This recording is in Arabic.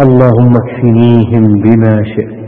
اللهم اكفنيهم بما شئت.